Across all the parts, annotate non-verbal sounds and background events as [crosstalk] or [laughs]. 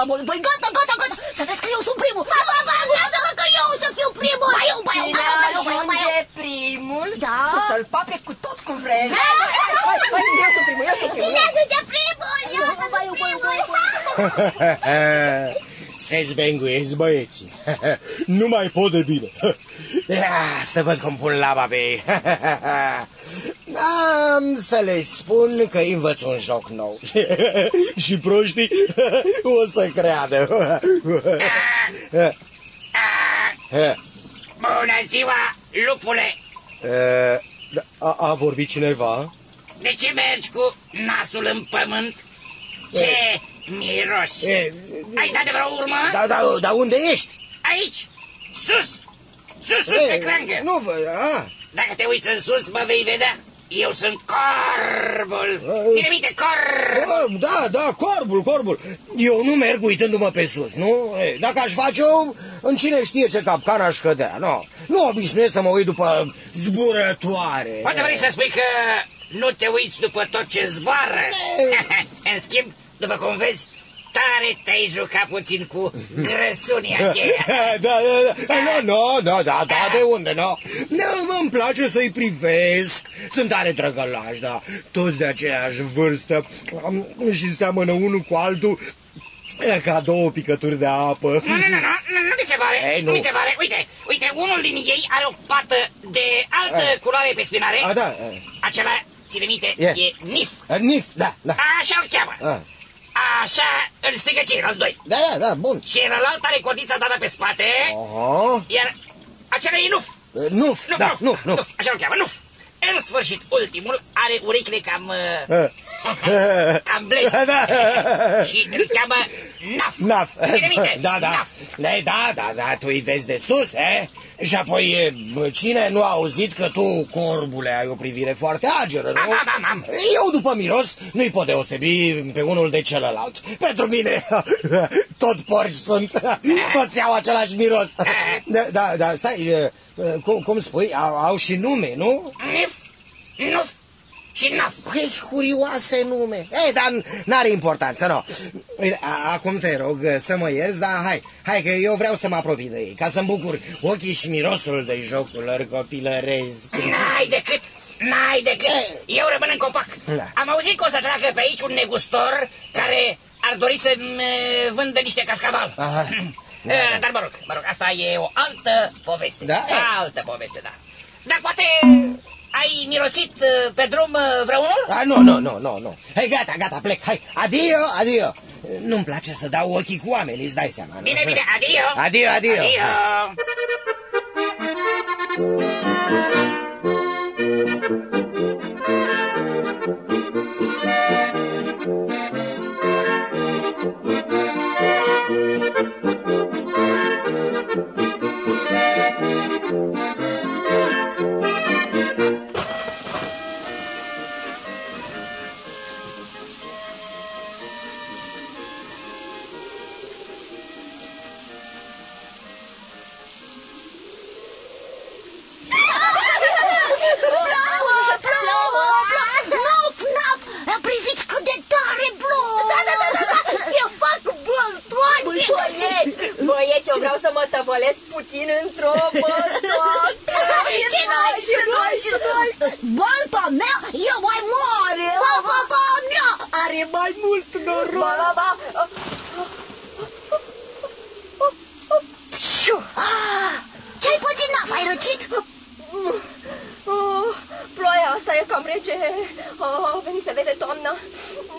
La bostan, la bostan Păi gata, gata, gata Să vezi că eu sunt primul Pa, pa, pa, lasă-mă că eu o să fiu primul Ba eu, ba eu, Cine ba eu, ba eu, ba eu, ba eu ajunge primul Da. Să-l pape cu tot cu vrei Hai, hai, hai, eu sunt primul, eu sunt primul Cine ajunge primul? Eu să Ba eu, ba eu, ba eu, ba Se [laughs] zbenguiesc băieții. [laughs] nu mai pot de bine. [laughs] Ia, să văd cum pun laba pe ei. Am să le spun că îi învăț un joc nou. [laughs] Și proștii [laughs] o să creadă. Bună ziua, lupule! A, a vorbit cineva? De ce mergi cu nasul în pământ? Ce miros! E, Ai dat de vreo urmă? Da, da, da, unde ești? Aici! Sus! Sus, sus, E, pe crangă! Nu vă... A, Dacă te uiți în sus, mă vei vedea. Eu sunt corbul. Ține minte, corb! Corb, da, da, corbul, corbul. Eu nu merg uitându-mă pe sus, nu? E, Dacă aș face-o, în cine știe ce capcan aș cădea, nu? Nu obișnuiesc să mă uit după zburătoare. Poate vrei să spui că nu te uiți după tot ce zboară? [laughs] în schimb, după cum vezi, tare te-ai jucat puțin cu grăsunia aceea. [laughs] da, da, da, nu, nu, nu, da, da, de unde, nu? Nu, îmi place să-i privesc, sunt tare drăgălași, da, toți de aceeași vârstă am- și seamănă unul cu altul e ca două picături de apă. Nu, nu, nu, nu, nu, nu mi se pare, Ei, nu. nu. mi se pare. Uite, uite, unul din ei are o pată de altă culoare pe spinare. A, da, Acela, ține minte, E. e Nif. e, nif, da, da, Așa-l cheamă. a, Așa îl strigă ceilalți doi. da, da, da, bun. Și celălalt are codița dată pe spate, Aha, iar acela e Nuf. E, nuf, Nuf, da, Nuf, nuf, nuf. Așa-l cheamă, Nuf. În sfârșit, ultimul are urechile cam... uh, E, cam blede. Da, da. Și îl cheamă Naf. Naf. Ține minte, [laughs] Da, da. Naf. Da, da, da, da, tu îi vezi de sus, eh? Și apoi, e, bă, cine nu a auzit că tu, corbule, ai o privire foarte ageră, nu? Am, am, am, am. Eu, după miros, nu-i pot deosebi pe unul de celălalt. Pentru mine, [laughs] tot porci sunt, [laughs] toți au același miros. Da, da, da stai, e, cum, cum spui, au, au și nume, nu? Nif, Nuf și Naf. Păi, curioase nume. Ei, dar n-are importanță, nu. Uite, a- Acum te rog să mă ierți, dar hai, hai că eu vreau să mă apropii de ei, ca să-mi bucur ochii și mirosul de jocul lor copilăresc. N-ai decât, n-ai decât. Eu rămân în copac. Da. Am auzit că o să treacă pe aici un negustor care ar dori să-mi eh, vândă niște cascaval. Aha. Eh, [clears throat] Dar mă rog, mă rog, asta e o altă poveste. Da? Altă poveste, da. Dar poate ai mirosit eh, pe drum eh, vreunul? A, nu, nu, nu, nu, nu. Hai, gata, gata, plec, hai, adio, adio. Nu-mi place să dau ochii cu oamenii, îți dai seama. nu? Bine, bine, adio. Adio, adio. Adio. Plouă, băieți, eu vreau să mă tăvălesc puțin într-o băltoacă [laughs] Și noi, și noi, și noi Balta mea e mai mare. Ba, ba, ba, mea are mai mult noroc. Ba, ba, ba, Șu! Ah, Ce-ai pățit, naf, ai răcit? Oh, ploaia asta e cam rece. Oh, a venit să vede toamna.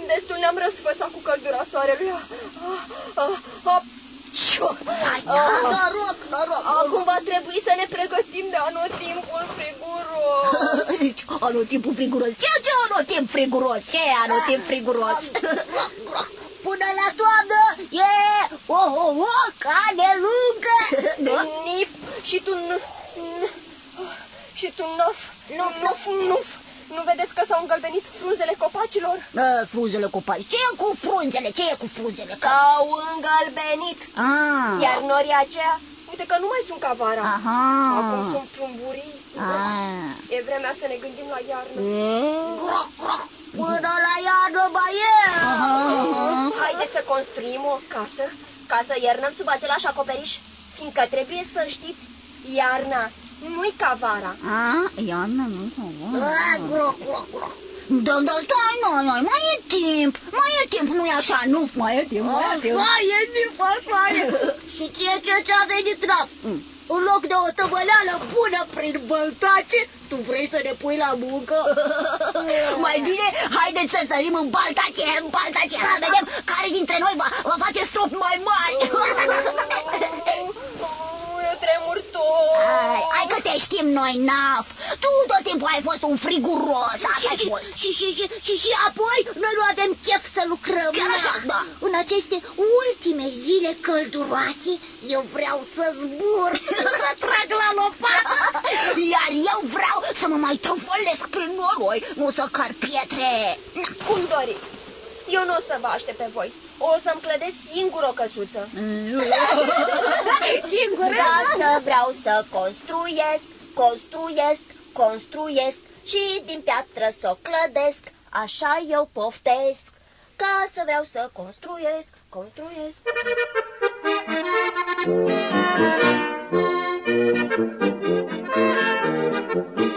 De Destul ne-am răsfățat cu căldura soarelui. Ah, ah, ah, ah, ciu. Hai, Ah. noroc, noroc. Acum va trebui să ne pregătim de anotimpul friguros. Anotimpul friguros. Ce, ce anotimp friguros? Ce anotimp friguros? Până la toamnă e o, o, o cale lungă. [laughs] Nif și tu nu... Și tu nuf, nu, nuf, nuf. Nu vedeți că s-au îngălbenit frunzele copacilor? Bă, frunzele copaci. Ce e cu frunzele? Ce e cu frunzele? S-au îngălbenit. Ah. Iar norii aceia, uite că nu mai sunt ca vara. Aha. Acum sunt plumburii. Ah. E vremea să ne gândim la iarnă. Groc, groc. Până la iarnă mai e. Haideți să construim o casă ca să iernăm sub același acoperiș, fiindcă trebuie să știți, iarna nu-i ca vara. Ah, iarnă, nu. Ah, groc, groc, groc. Da, da, stai, noi, noi, mai e timp, mai e timp, nu-i așa, nu, mai e timp, mai e timp. Mai e timp, așa e. Și ție ce ți-a venit, Raf? În loc de o tăbăleală bună prin băltace, tu vrei să ne pui la muncă? [laughs] Mai bine, haideți să sărim în baltace, în baltace, să vedem care dintre noi va, va face strop mai mari. [laughs] Eu tremur tot. Hai, hai că te știm noi, Naf. Tu tot timpul ai fost un friguros, așa ai fost. Și, și, și, și, și apoi noi nu avem chef să lucrăm. Chiar așa, da. În aceste ultime zile călduroase, eu vreau să zbur, [laughs] să trag la lopată. Iar eu vreau să mă mai tăvălesc prin noroi, nu să car pietre. Cum doriți. Eu nu o să vă aștept pe voi. O să-mi clădesc singur o căsuță. [laughs] Singur. Da, să vreau să construiesc, construiesc, construiesc și din piatră să o clădesc, așa eu poftesc. Ca să vreau să construiesc, construiesc. Eh, [laughs]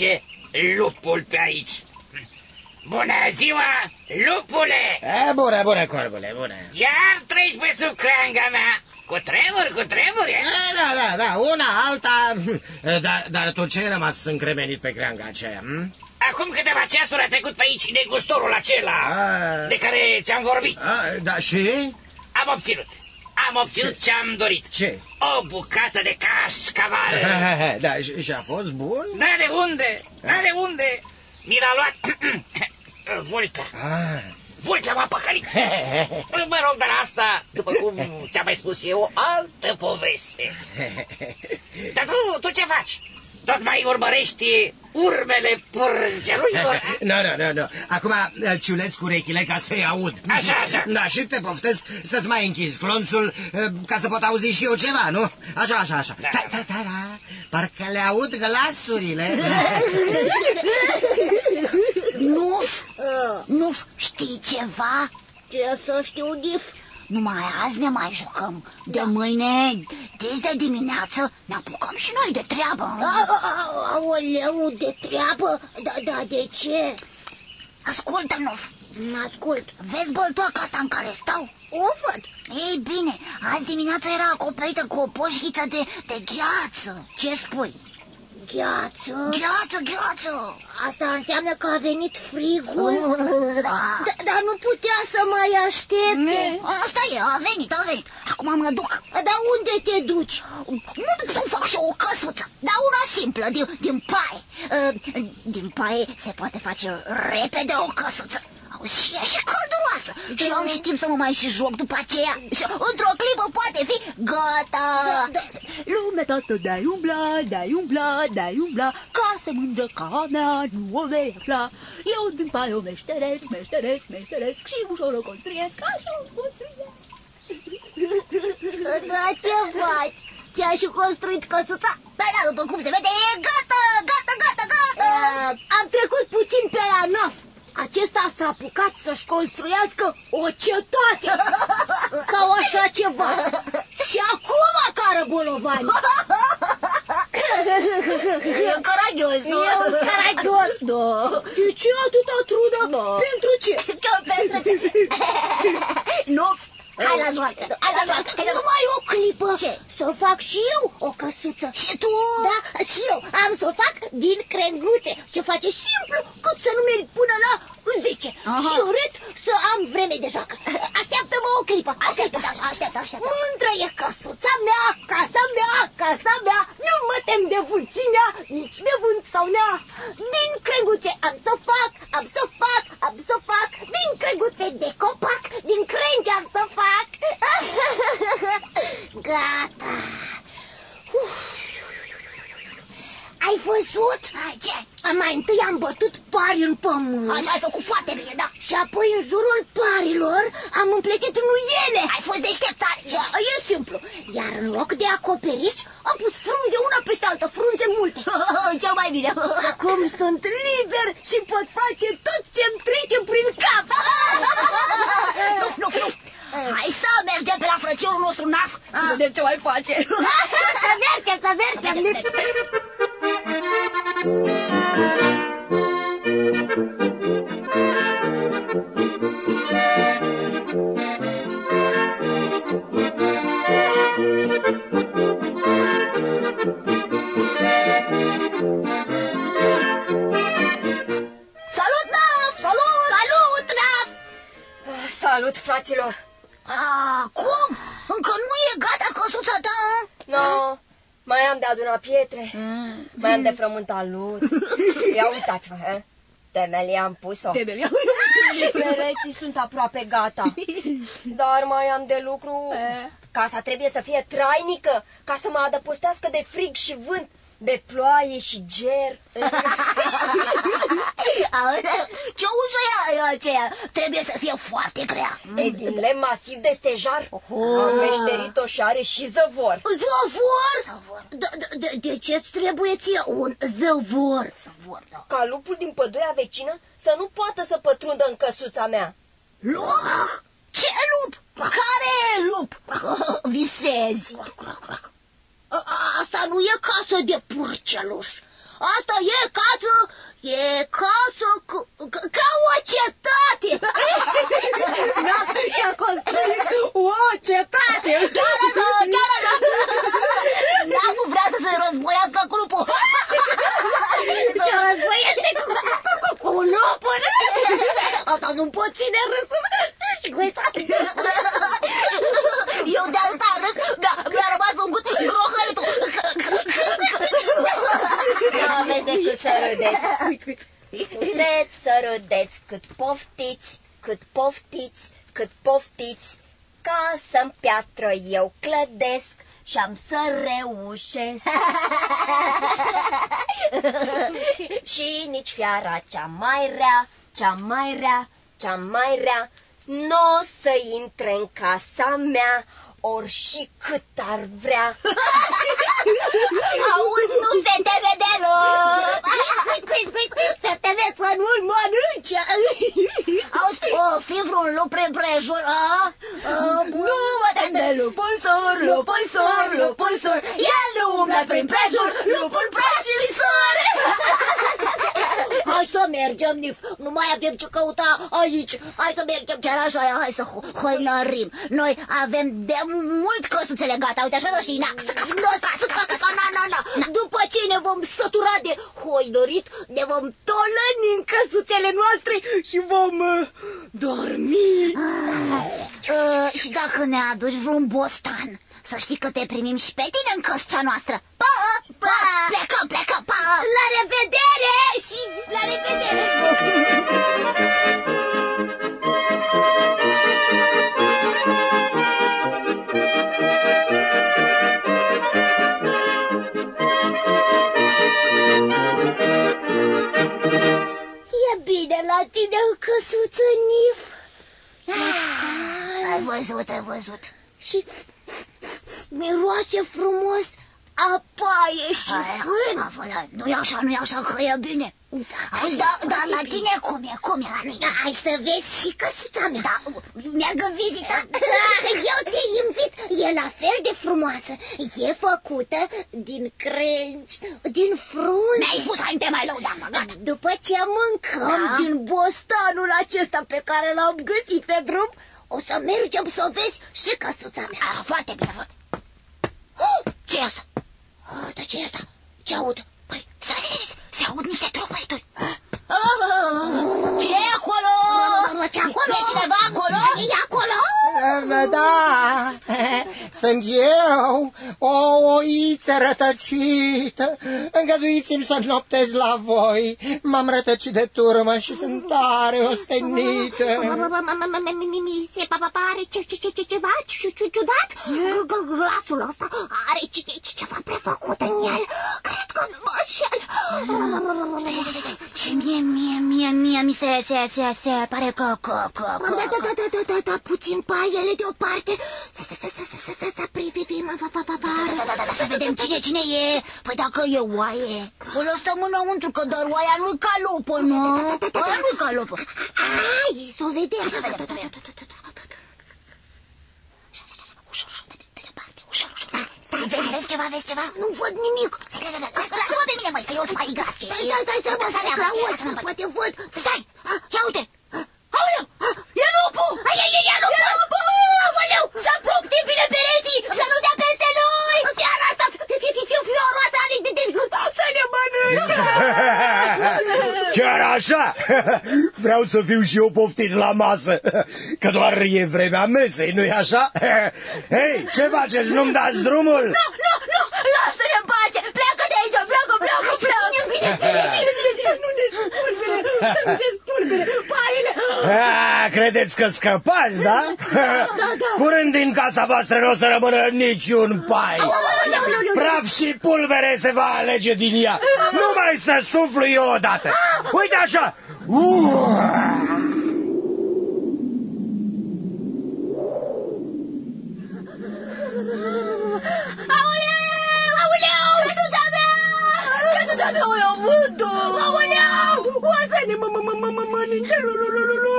iar trece lupul pe aici. Bună ziua, lupule! E, bună, bună, corbule, bună. Iar treci pe sub cranga mea. Cu tremur, cu tremur, e? E, da, da, da, una, alta, [laughs] dar, dar tu ce ai rămas încremenit pe creanga aceea, hm? Acum câteva ceasuri a trecut pe aici negustorul acela A. de care ți-am vorbit. A, da, și? Am obținut. Am obținut ce am dorit. Ce? O bucată de cașcaval. Da, și, și a fost bun? Da, de unde? Da, de unde? Mi l-a luat [clears throat] Vulpea. Ah. Vulpea m-a păcălit. Mă rog, dar asta, după cum ți-am mai spus eu, o altă poveste. Dar tu, tu ce faci? Tot mai urmărești urmele părgelui? Nu, nu, nu, nu. Acum eh, ciulesc urechile ca să-i aud. Așa, așa. Da, și te poftesc să-ți mai închizi clonțul eh, ca să pot auzi și eu ceva, nu? Așa, așa, așa. Da. Da, da, da, da. Parcă le aud glasurile. Nu, nu știi ceva? Ce să știu, Dif? Numai azi ne mai jucăm. De mâine, deci de dimineață, ne apucăm și noi de treabă. A, a, a, Aoleu, de treabă? Da, da, de ce? Ascultă, Nuf, Mă ascult. vezi băltoaca asta în care stau? O văd. Ei bine, azi dimineața era acoperită cu o poșghiță de, de gheață. Ce spui? Gheață. Gheață, gheață! Asta înseamnă că a venit frigul. Da. Da, dar nu putea să mai aștepte. Asta e, a venit, a venit. Acum mă duc. Dar unde te duci? Mă duc să fac și o căsuță, dar una simplă, din, din paie. Uh, Din paie se poate face repede o căsuță. Auzi, și e și călduroasă. Și am și timp să mă mai și joc după aceea. Și într-o clipă poate fi gata. Da, Lume toată de-ai umbla, de-ai umbla, de-ai umbla, casă mândră ca mea, nu o vei afla. Eu din paie o meșteresc, meșteresc, meșteresc și ușor o construiesc, așa o construiesc. Da, ce faci? Ți-ai și construit căsuța? Pe da, după cum se vede, e gata, gata, s-a apucat să-și construiască o cetate [laughs] sau așa ceva. Și acum cară bolovani. E un caragios, nu? E un caragios, nu? De ce atâta trudă? Da. Pentru ce? [laughs] Că pentru ce? [laughs] altă, frunze multe. [laughs] Cel mai bine. Acum sunt liber și pot face tot ce-mi trece prin cap. [laughs] Nuf, nuf, nuf. Hai să mergem pe la frățiorul nostru naf să vedem ce mai face. [laughs] să mergem, să mergem. Salut, mai am de adunat pietre, mai am de frământat lut. [laughs] Ia uitați-vă, he? Temelia am pus-o. Temelia. Și pereții sunt aproape gata. Dar mai am de lucru. Casa trebuie să fie trainică, ca să mă adăpostească de frig și vânt, de ploaie și ger. [laughs] Auzi, ce ușă e aceea? Trebuie să fie foarte grea. E din lemn masiv de stejar. Am meșterit-o și are și zăvor. Zăvor? De, de, de, de ce îți trebuie ție un zăvor? Zăvor, da. Ca lupul din pădurea vecină să nu poată să pătrundă în căsuța mea. Lup? Ce lup? Care lup? Visezi. A- Asta nu e casă de purceluș. Asta e casă, e casă cu, ca, ca o cetate. [laughs] Da, și-a construit o cetate. Chiar nu, chiar nu. Naful vrea să se războiască cu lupul. Se războiește cu, cu, cu un opăr. Asta [laughs] nu pot ține râsul. [laughs] Și cu Eu de atâta râs, da, mi-a rămas un gust grohăitul. Nu aveți decât să râdeți. Puteți să râdeți cât poftiți, cât poftiți, cât poftiți. Ca să-mi piatră eu clădesc și am să reușesc. [laughs] și nici fiara cea mai rea, cea mai rea, cea mai rea, nu o să intre în casa mea, ori și cât ar vrea. [laughs] Auzi, nu se teme deloc. Să te vezi să nu-l mănânce. Auzi, o fi vreun lup prin prejur, a? Nu mă tem de lupul sur, lupul sur, lupul sur. El nu umblă prin prejur, lupul praj și sur. [laughs] Hai să mergem, Nif. Nu mai avem ce căuta aici. Hai să mergem chiar așa, ia, hai să ho- hoinărim. Noi avem de mult căsuțele gata, uite așa și na. Na, na, na. După ce ne vom sătura de hoinărit, ne vom tolăni în căsuțele noastre și vom uh, dormi. Uh, și dacă ne aduci vreun bostan, să știi că te primim și pe tine în căsuța noastră. Pa, pa, plecăm, plecăm, pa. La revedere și la revedere! E bine la tine în căsuță, Nif. Ai văzut, ai văzut. Și miroase frumos a paie și Hai, fân. afă, Nu e așa, nu e așa, că e bine. Auzi, dar da, la tine cum e? Cum e la tine? Hai să vezi și căsuța mea. Da, meargă în vizită. [laughs] Da, eu te invit. E la fel de frumoasă. E făcută din crengi, din frunze. Mi-ai spus, hai, nu te mai lăudam, gata. După ce mâncăm Da. din bostanul acesta pe care l-am găsit pe drum, O să mergem să vezi și căsuța mea. Ah, foarte bine, foarte. Oh, ce e asta? Oh, dar ce e asta? Ce aud? Păi, stai, stai, stai, se aud niște tropăituri. Ce e acolo? Ce acolo? E cineva acolo? E acolo? Da, sunt eu, o oiță rătăcită. Îngăduiți-mi să noptez la voi. M-am rătăcit de turmă și sunt tare ostenită. Mi se pare ceva ciudat. Glasul ăsta are ceva prefăcut în el. Cred că nu mă înșel. Și mie, mie, mie, mie, mi se, se, se, se pare că, că, că, că... Da, da, da, da, da, da, da, puțin paiele deoparte. Să, să, să, să, să, să, să, să privim afară. Da, da, da, da, să vedem cine, cine e. Păi dacă e oaie, o lăsăm înăuntru, că doar oaia nu-i ca lupă, nu? Oaia nu-i ca lupă. Hai, să o vedem. Să vedem, să vedem. Ușor, ușor, de departe, ușor, ușor. Stai, vezi, vezi ceva, vezi ceva? Nu văd nimic. Lasă-mă pe mine, măi, că eu sunt mai gras. Stai, stai, stai, stai, Lasă-mă stai, pe mine, aud, lasă-mă pe mine. poate văd. Stai, ia uite. Aoleu, e lupul! Ai, ai, ai, e lupul! E lupul! Aoleu, să apropi bine pereții, să nu dea peste noi! Fiara asta, fioroasa, să ne mănânce! Chiar așa? Vreau să fiu și eu poftit la masă, că doar e vremea mesei, nu-i așa? Hei, ce faceți, nu-mi dați drumul? Nu, nu, nu, lasă-ne în pace, pleacă de aici, pleacă, pleacă, pleacă! Bine, bine, cine, cine, cine? Nu ne spulbere, să nu ne spulbere, paiele! Ah, credeți că scăpați, da? Curând din casa voastră nu o să rămână niciun pai. Praf și pulbere se va alege din ea. Numai să suflu eu odată. Uite așa. Uh! Căsuța mea o ia vântul! Aoleu! Oasă-ne, mă, mă, mă, mă, mă, mănânce, lu, lu, lu, lu, lu.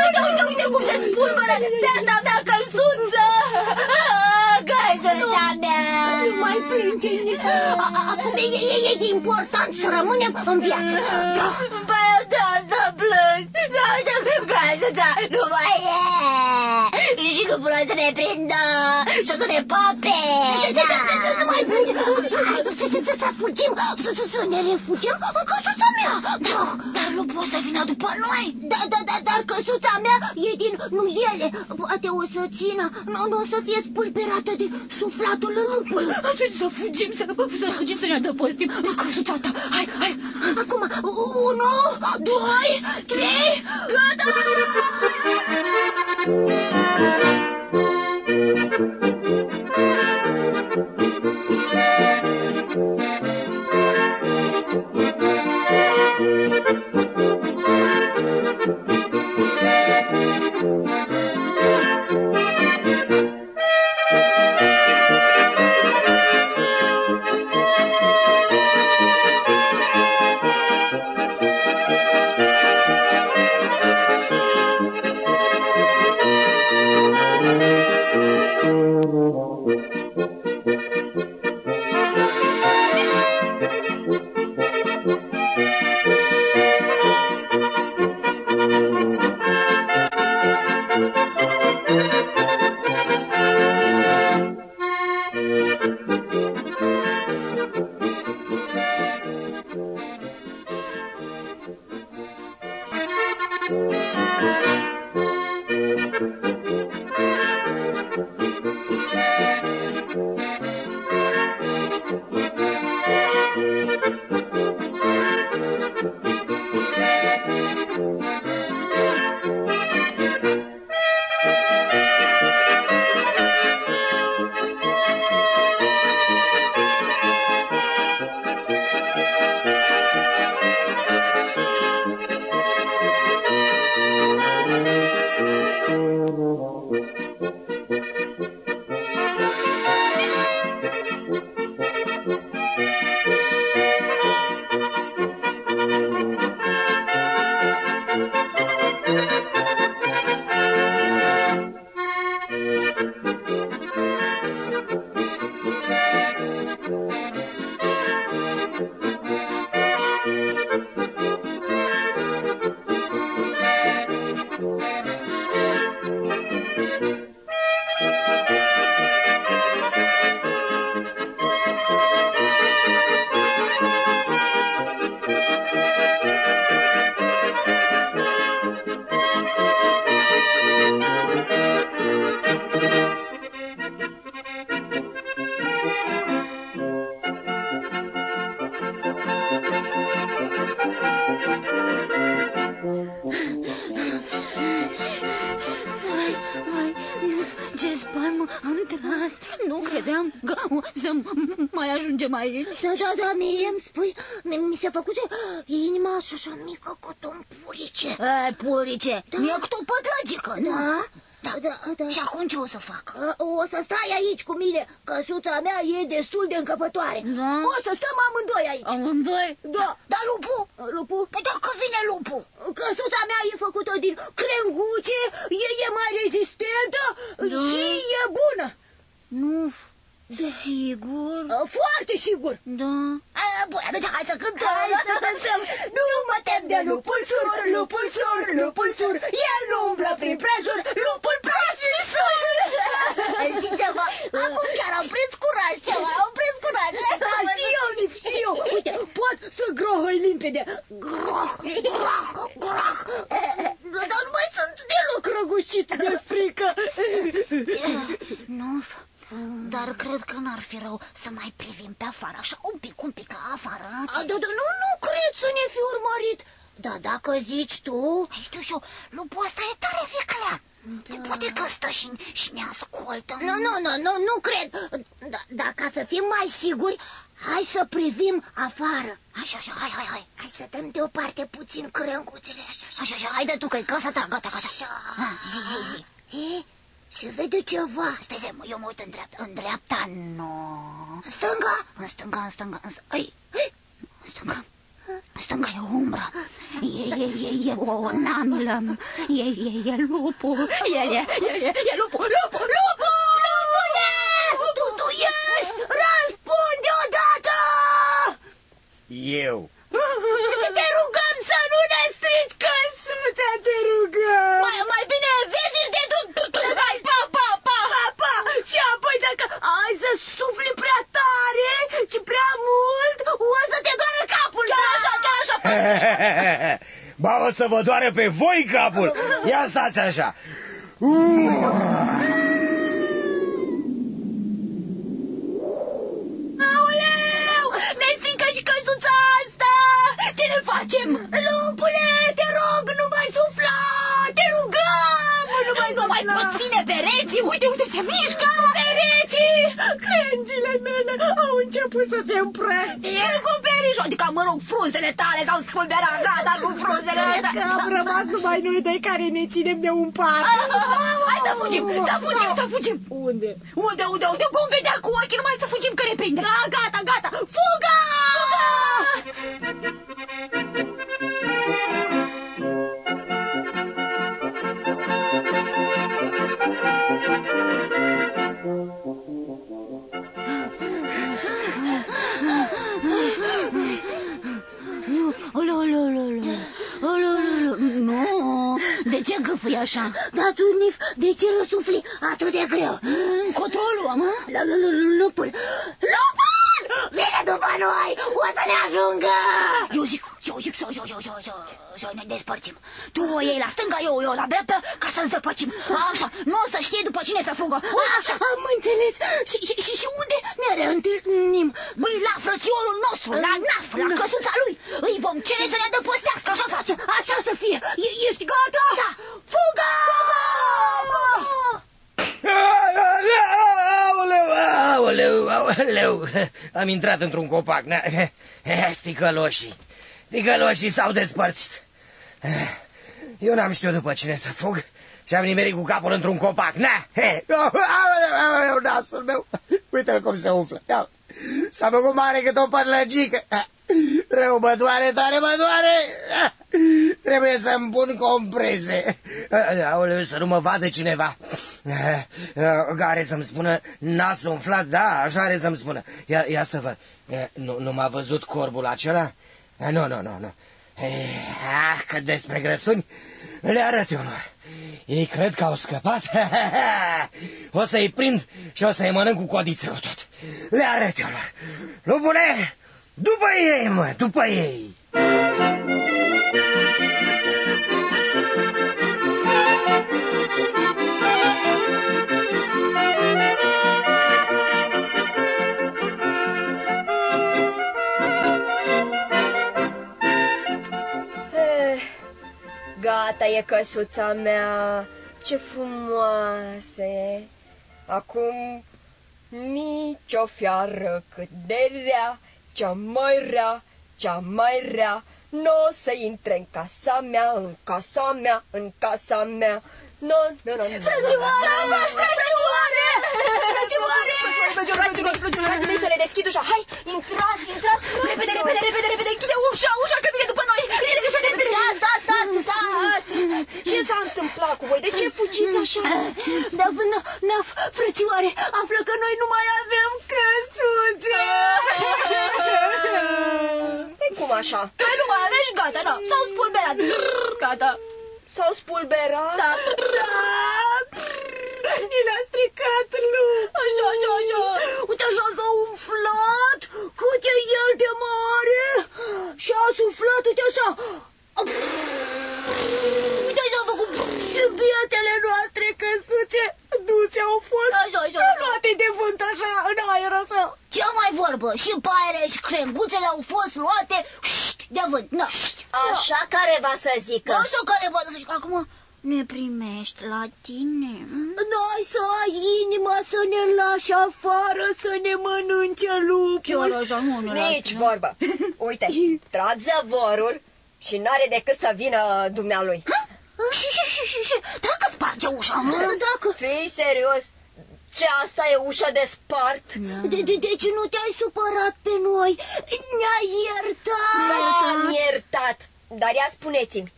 Uite, uite, uite cum se spulberă beata mea căsuță! Ah, Căsuța mea! Nu mai plânge, A- a- Acum e, e, e, e important să rămânem în viață. [laughs] Da. Păi eu de asta plâng! Că uite cum căsuța nu mai e! Și nu pot să ne prindă și o să ne pape! Da, da, da, da, Nu mai plânge. Hai să, să, să, să fugim, să, să, să ne refugiem în căsuța mea. Da. Dar nu pot să vină după noi! Da, da, da, dar căsuța mea e din nuiele. Poate o să țină, nu, nu o să fie spulberată de suflatul lupului. Atunci să fugim, să, să fugim să ne adăpostim în căsuța ta! Hai, hai! Acum, unu, doi, trei, Gata! Ah, thank you. Da, da, da, mie îmi spui, mi, mi se făcuse inima așa, așa mică cu un purice. E, purice, da. e cu o pătlăgică, Da? Da. Da, da. Și acum ce o să fac? O să stai aici cu mine, căsuța mea e destul de încăpătoare. Da. O să stăm amândoi aici. Amândoi? Da. Dar lupul? Lupul? Păi dacă vine lupul? Căsuța mea e făcută din crenguțe, e, e mai rezistentă Da. și e bună. Nu, sigur? Foarte sigur. Da. A, Bun, atunci hai să cântăm. Hai să cântăm. [laughs] Nu mă tem de lupul sur, lupul sur, lupul sur. El nu umblă prin prejur, lupul prejur [laughs] sur. Știi ceva? Acum chiar am prins curaj ceva, am prins curaj. Da, [laughs] și eu, Nif, și eu. Uite, pot să grohăi limpede. Groh, groh, groh. Dar nu mai sunt deloc răgușit de frică. Nu, dar cred că n-ar fi rău să mai privim pe afară, așa un pic, un pic afară. A, da, da, nu, nu cred să ne fi urmărit. Da, dacă zici tu... Ai știu și eu, lupul ăsta e tare viclea. Da. Poate că stă și, și ne ascultă. Nu, nu, nu, nu, nu cred. Da, da, ca să fim mai siguri, hai să privim afară. Așa, așa, hai, hai, hai. Hai să dăm deoparte puțin crânguțele, așa, așa. Așa, așa, haide tu că e casa ta, gata, gata. Așa. Ha, zi, zi, zi. E, se vede ceva. Stai, stai, mă, eu mă uit în dreapta. În dreapta, nu. În stânga? În stânga, în stânga, în stânga. Ai, în stânga. În stânga e umbră. E, e, e, e o namlă. E, e, e lupul. E, e, e, e, e lupul, lupul, lupul! Lupule! Tu, tu ești! Răspunde odată! Eu. Te rugăm să nu ne strici căsuța, te rugăm! Mai, mai bine vezi de tu, tu, tu, hai, pa, pa, pa! Pa, pa! Și apoi dacă ai să sufli prea tare și prea mult, o să te doară capul, Chiar da? așa, chiar așa. Ba, o să vă doare pe voi capul. Ia stați așa. Uh. Aoleu! Ne strică și căsuța asta! Ce ne facem? Lupule, te rog, nu mai sufla! Te rugăm! Nu mai Nu mai sufla! pot ține pereții! Uite, uite, se mișcă! Pereții! Crengile mele au început să se împrăștie! Și cu perișul, adică, mă rog, frunzele tale s-au spulberat, gata cu frunzele Cred că am rămas numai noi doi care ne ținem de un par. [laughs] Hai să fugim, să fugim, să fugim! Unde? Unde, unde, unde? Vom vedea cu ochii, numai să fugim că ne prinde! Da, așa? Da, tu, Nif, de ce răsufli atât de greu? Încotro o luăm, mă? L- l- l- Lupul! Lupul! Vine după noi! O să ne ajungă! Eu zic, eu zic să, să, să, să, să, să ne despărțim. Tu o iei la stânga, eu o iau la dreapta, ca să-l zăpăcim. Așa, nu o să știe după cine să fugă. Așa. Am înțeles. Și, și, și, și unde ne reîntâlnim? Băi, la frățiorul nostru, la naf, la căsuța lui. Îi vom cere să ne adăpostească, așa face. Așa să fie. E, ești gata? Da. Fugă! Aoleu, aoleu, aoleu. Am intrat într-un copac. na. Eh, Ticăloșii. Ticăloșii s-au despărțit. Eh, Eu n-am știut după cine să fug și am nimerit cu capul într-un copac. Na! Eh, Aoleu, aoleu, nasul meu. Uite cum se umflă. Ia. S-a făcut mare cât o pătlăgică. Eh, Rău mă doare, tare mă doare. Eh, Trebuie să-mi pun comprese. Eh, Aoleu, să nu mă vadă cineva. Eh, eh, Care să-mi spună nasul umflat? Da, așa are să-mi spună. Ia, ia să văd. Eh, Nu, nu m-a văzut corbul acela? Eh, Nu, nu, nu, nu. Eh, Ah, că despre grăsuni le arăt eu lor. Ei cred că au scăpat. O să-i prind și o să-i mănânc cu codiță cu tot. Le arăt eu lor. Lupule, după ei, mă, după ei. Eh, Gata e căsuța mea ce frumoase! Acum nici o fiară cât de rea, cea mai rea, cea mai rea, nu o să intre în casa mea, în casa mea, în casa mea. Nu, nu, nu, nu. Frățioare! Frățioare! Frățioare! Frații să le deschid ușa. Hai, intrați, intrați. Repede, repede, repede, repede. Închide ușa, ușa, că vine după noi. Repede, ușa, repede. Da, da, da, Ce s-a întâmplat cu voi? De ce fugiți așa? Dar vână, naf, frățioare, află că noi nu mai avem căsuță! Păi cum așa? Noi nu mai avem și gata, da, s-au spulberat, gata. S-au spulberat? Da. Ni l-a stricat lup. Așa, așa, așa. Uite așa s-a umflat, cât e el de mare. Și a suflat, uite așa. Uite așa a făcut și bietele noastre căsuțe duse au fost așa, așa, luate de vânt așa, în aer așa. Ce mai vorbă? Și paiele și crenguțele au fost luate șt, de vânt. Na. Așa care va să zică. Așa care vă zic acum, ne primești la tine? Noi să ai inima să ne lași afară să ne mănânce lupul. Chiar așa, nu ne Nici vorbă. [laughs] Uite, [laughs] trag zăvorul și n-are decât să vină dumnealui. Și, și, și, și, și, dacă sparge ușa, mă? Dacă... Fii serios? Ce asta e ușa de spart? De, de, deci nu te-ai supărat pe noi? Ne-ai iertat? Am iertat. Dar ia spuneți-mi,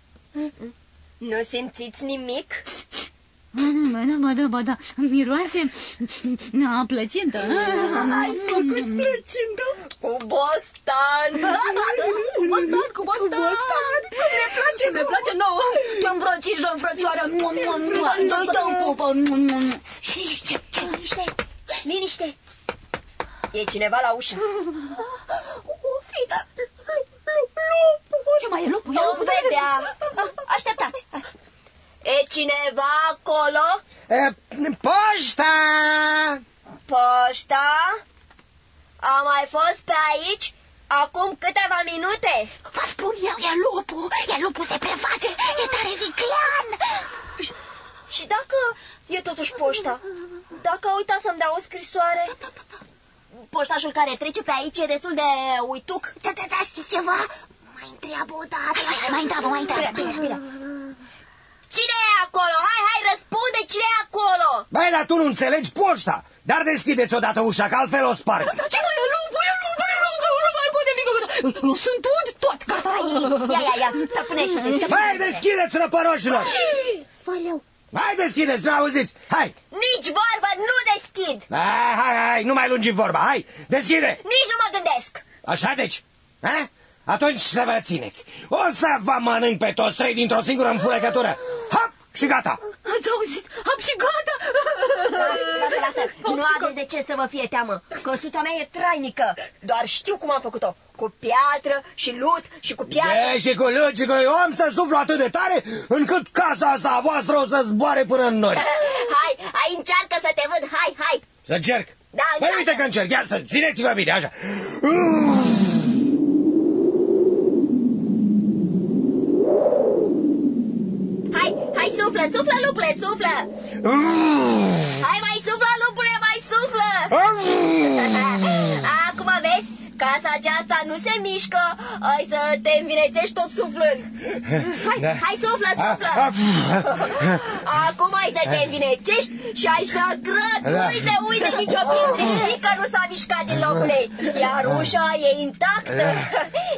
nu simțiți nimic? Ba da, ba da, ba da, miroase a plăcintă. Ai făcut plăcintă? Cu bostan! Cu bostan, cu bostan! Cum ne place, Ne place nouă! Te îmbrățișăm, frățioară! Mua, mua, mua. Noi te pupă! Liniște! Liniște! E cineva la ușă. O fi lupul! Ce mai e lupul? E Vom lupul, vedea. Așteptați. E cineva acolo? E, Poșta! Poșta? A mai fost pe aici acum câteva minute? Vă spun eu, e lupul! E lupul se preface! E tare viclean! Și dacă e totuși poșta? Dacă a uitat să-mi dea o scrisoare? Poștașul care trece pe aici e destul de uituc. Da, da, da, știți ceva? Mai întreabă o dată. Hai, hai, mai întreabă, mai întreabă. Bine, bine, bine. Cine e acolo? Hai, hai, răspunde cine e acolo! Băi, dar tu nu înțelegi poșta. Dar deschideți odată ușa, că altfel o sparg. Ce mai e lupul? E lupul, e lupul, nu mai poate nimic. Eu sunt ud tot, gata. Ia, ia, ia, stăpânește-te, Băi, deschideți, răpăroșilor! Valeu. Hai, deschideți, nu auziți? Hai! Nici vorbă, nu deschid! Hai, hai, hai, nu mai lungi vorba, hai, deschide! Nici nu mă gândesc! Așa deci? Ha? Atunci să vă țineți. O să vă mănânc pe toți trei dintr-o singură înfulecătură. Hop! Și gata! Ați auzit? Am și gata. Lasă, lasă, nu aveți de ce să vă fie teamă. Căsuța mea e trainică. Doar știu cum am făcut-o. Cu piatră și lut și cu piatră. E, și cu luci, și cu eu am să suflu atât de tare încât casa asta a voastră o să zboare până în nori. [laughs] Hai, hai, încearcă să te văd, hai, hai. Să încerc. Da, Păi încearcă. uite că încerc, ia să țineți-vă bine, așa. Hai, suflă, suflă, lupule, suflă. Hai, mai suflă, lupule, mai suflă. [laughs] Acum vezi, casa aceasta nu se mișcă. Ai să te învinețești tot suflând. Hai, Da. hai, suflă, suflă. Acum ai să te învinețești și ai să grăbi. Da. Uite, uite, nici o pietrică nu s-a mișcat din locul ei. Iar ușa e intactă.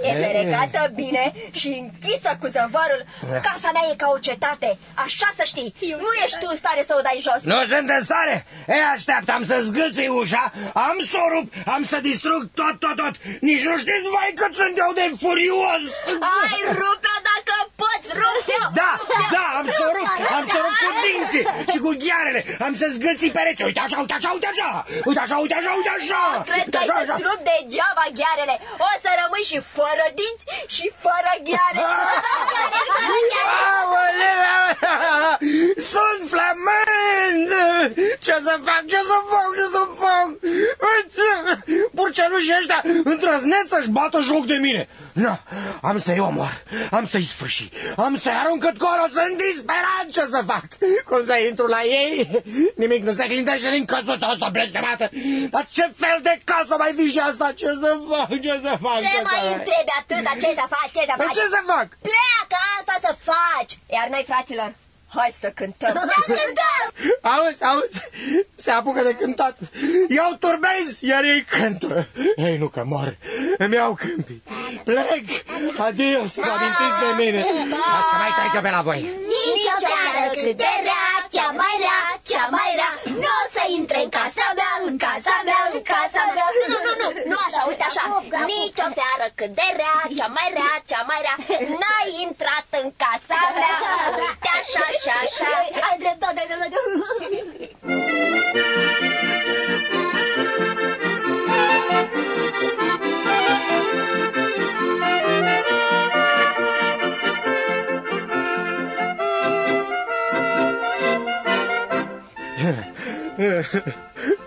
E ferecată bine și închisă cu zăvarul. Casa mea e ca o cetate. Așa să știi. Nu ești tu în stare să o dai jos. Nu sunt în stare? E, așteaptă, am să zgâlții ușa, am să o rup, am să distrug tot, tot, tot. Nici nu știți, vai, cât sunt eu de furios. Ai rupe-o dacă poți, rupe-o! Da, da, am să o rup, am să o rup cu dinții și cu ghearele, am să zgâlții pereți. Uite așa, uite așa, uite așa, uite așa, uite așa, uite așa. Cred că Uite ai așa, așa. să-ți rup degeaba ghearele. O să rămâi și fără dinți și fără gheare. [laughs] Aoleu! Sunt flămând! Ce să fac, ce să fac, ce să fac? Pur purcelușii ăștia îndrăznesc să-și bată joc de mine. Nu, am să-i omor, am să-i sfârși, am să-i arunc cât colo, sunt disperat ce să fac. Cum să intru la ei? Nimic nu se clintește din căsuța asta blestemată. Dar ce fel de casă mai fi și asta? Ce să fac, ce să fac? Ce să mai fac? întrebi atâta? Ce să faci? Ce să Păi faci? ce să fac? Pleacă asta să faci! Iar noi, fraților, hai să cântăm! Auzi, auzi, se apucă de cântat. Eu turbez, iar ei cântă. Ei, nu că mor, îmi iau câmpii. Plec, adio, să vă amintiți de mine. Las că mai trec eu pe la voi. Nici o fiară cât de rea, cea mai rea, cea mai rea Nu o să intre în casa mea, în casa mea, în casa mea Nu, nu, nu, nu așa, uite așa Nici o fiară cât de rea, cea mai rea, cea mai rea N-ai intrat în casa mea. Uite așa, așa, așa. Ai dreptate, ai dreptate.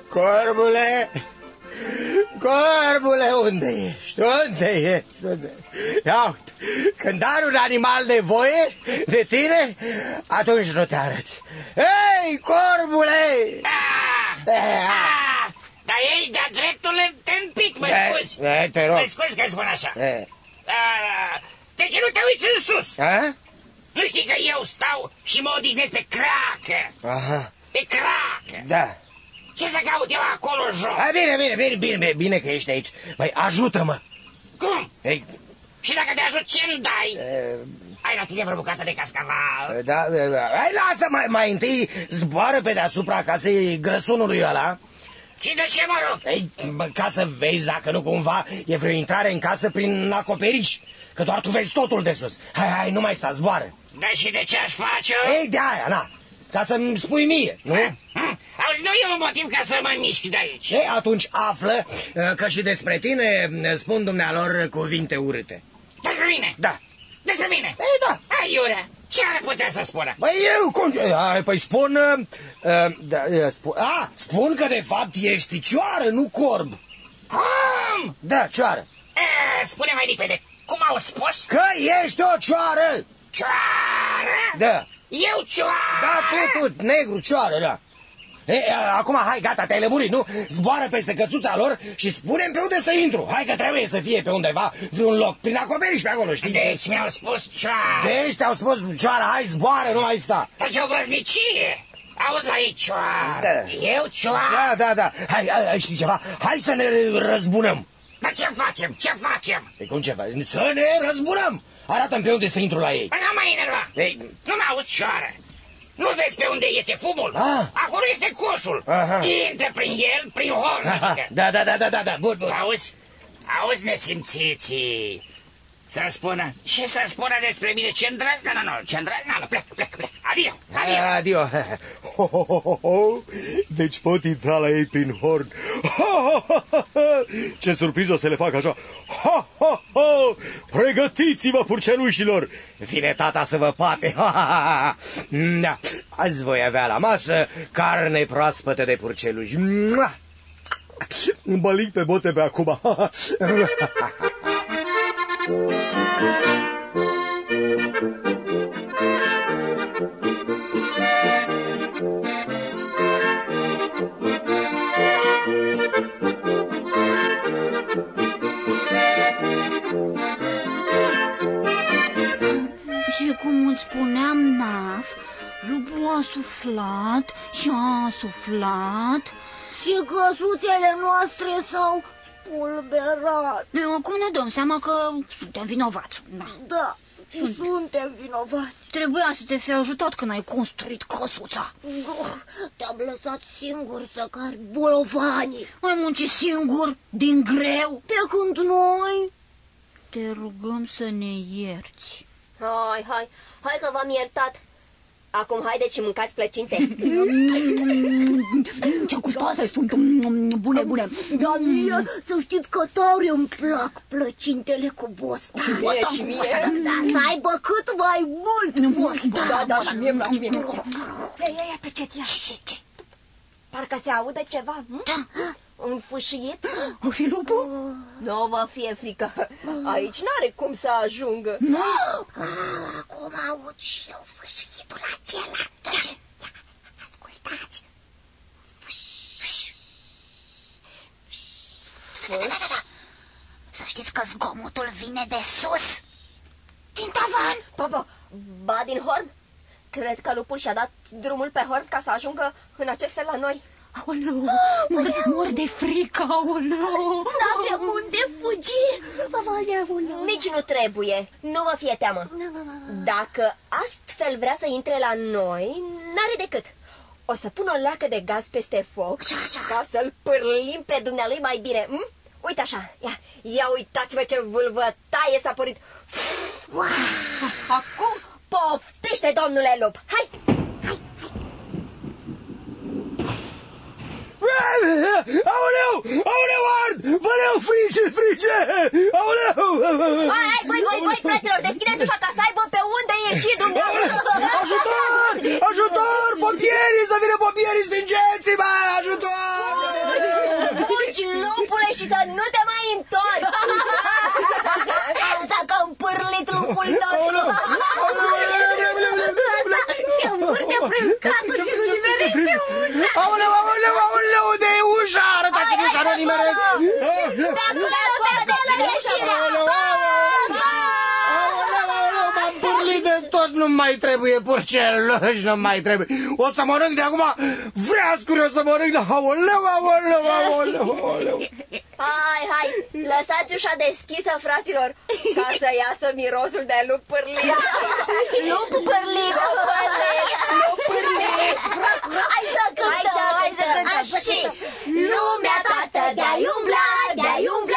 Corbule, corbule, unde ești? Unde ești? Unde? Ia uite, când are un animal nevoie de tine, atunci nu te arăți. Ei, corbule! Ah! Eh, Ah! Dar ești de-a dreptul întâmpit, mă Eh, scuzi. eh, te rog. Mă scuzi că spun așa. Eh, Ah, De ce nu te uiți în sus? a? Nu știi că eu stau și mă odihnesc pe cracă? Aha, Pe cracă. da. Ce să caut eu acolo jos? Hai, bine, bine, bine, bine, bine, bine că ești aici. Băi, ajută-mă. Cum? Ei, Și dacă te ajut, ce-mi dai? eh, Ai la tine vreo bucată de cascaval? da, da, da. Hai, lasă, mai, mai întâi zboară pe deasupra casei grăsunului ăla. Și de ce mă rog? Ei, bă, ca să vezi dacă nu cumva e vreo intrare în casă prin acoperiș. Că doar tu vezi totul de sus. Hai, hai, nu mai sta, zboară. Da și de ce aș face Ei, de aia, na. Ca să-mi spui mie, nu? Hm? Auzi, nu e un motiv ca să mă mișc de aici. Ei, atunci află uh, că și despre tine uh, spun dumnealor cuvinte urâte. Despre mine? Da. Despre mine? Ei, da. Ai, Iurea, ce ar putea să spună? Păi eu, cum... Ai, păi spun... Uh, uh, da, uh, spun... A, spun că de fapt ești cioară, nu corb. Cum? Da, cioară. E, spune mai limpede, cum au spus? Că ești o cioară. Cioară? Da. Eu cioară? Da, tu, tu, negru, cioară, da. E, a, acum, hai, gata, te-ai lămurit, nu? Zboară peste căsuța lor și spune pe unde să intru. Hai că trebuie să fie pe undeva, vreun loc, prin acoperiș pe acolo, știi? Deci mi-au spus cioară. Deci te-au spus, cioară, hai, zboară, nu mai sta. Dar ce obrăznicie! Auzi la ei cioară. Da. Eu cioară? Da, da, da, hai, hai, hai, știi ceva? Hai să ne răzbunăm. Dar ce facem? Ce facem? E cum ceva? Să ne răzbunăm. Arată-mi pe unde să intru la ei. Păi n-am mai enerva. Ei, Nu mă auzi cioară. Nu vezi pe unde iese fumul? Ah. Acolo este coșul. Aha. Intră prin el, prin horn, aha, adică. da, da, da, da, da, da, bun, bun. Auzi? Auzi, nesimțiții. Să spună. Ce să spună despre mine? Ce îndrăznă? Nu, nu, ce îndrăznă? Plec, plec, plec. Adio, adio. Adio. [laughs] Ho, ho, ho, ho, ho. Deci pot intra la ei prin horn. Ho, ho, ho, ho, ho. Ce surpriză o să le fac așa. Ho, ho, ho. Pregătiți-vă, purcelușilor. Vine tata să vă pape. Ha, ha, ha, ha. Da. Azi voi avea la masă carne proaspătă de purceluși. Mua. Îmbălic pe bote pe acum. Și cum îți spuneam, Naf, lupul a suflat și a suflat. Și căsuțele noastre s-au spulberat. Eu acum ne dăm seama că suntem vinovați. Da. Da, suntem vinovați. Trebuia să te fi ajutat când ai construit căsuța. Oh, Te-am lăsat singur să cari bolovanii. Ai muncit singur, din greu. Pe când noi... Te rugăm să ne ierți. Hai, hai, hai că v-am iertat. Acum haideți și mâncați plăcinte. Ce gustoase sunt, bune, bune. Da, mie, să știți că tare îmi plac plăcintele cu bostan. Bostan, și cu mie. bostan. Da, să aibă cât mai mult bostan. Da, da, și mie, și mie. Ia, ia, ia, tăceți, ia. Parcă se aude ceva. hm? Da, înfâșiit? O fi lupul? Nu vă fie frică. Aici n-are cum să ajungă. Acum aud și eu fâșitul acela. Da, ce? Ia, ascultați. Da, da, da, da. Să știți că zgomotul vine de sus. Din tavan. Papa, ba din horn? Cred că lupul și-a dat drumul pe horn ca să ajungă în acest fel la noi. Aoleu, [gasps] mor, mor de frică, aoleu. N-avem unde fugi. Aoleu. Nici nu trebuie, nu vă fie teamă. Dacă astfel vrea să intre la noi, n-are decât. O să pun o leacă de gaz peste foc Și așa. ca să-l pârlim pe dumnealui mai bine. Hm? Uite așa, ia, ia uitați-vă ce vâlvă taie s-a părit. Acum poftește, domnule lup. Hai! Aoleu! Aoleu, ard! Văleu, frige, frige! Aoleu! Hai, hai, voi, voi, voi, fraților, deschideți ușa ca să aibă pe unde ieși dumneavoastră. Ajutor! Ajutor! Pompierii! Să vină pompierii! Stingeți-mă! Ajutor! Fugi, lupule, și să nu te mai întorci. [laughs] S-a cam pârlit lupul nostru. Se învârte prin casă și nu nimerește ușa. Aoleu, aoleu, aoleu! Unde e ușa? Arătați-mi ușa, nu nimeresc! De acolo, de acolo, ieșirea. Aoleu, aoleu, m-am pârlit de tot, nu mai trebuie purceluși, nu mai trebuie. O să mănânc de acum vreascuri, o să mănânc de aoleu, aoleu, aoleu, aoleu. Hai, hai, lăsați ușa deschisă, fraților, ca să iasă mirosul de lup pârlit. [laughs] Lup pârlit, lup pârlit, lup pârlit. Hai să cântăm, Hai să cântăm. Și lumea toată de-ai umbla, de-ai umbla,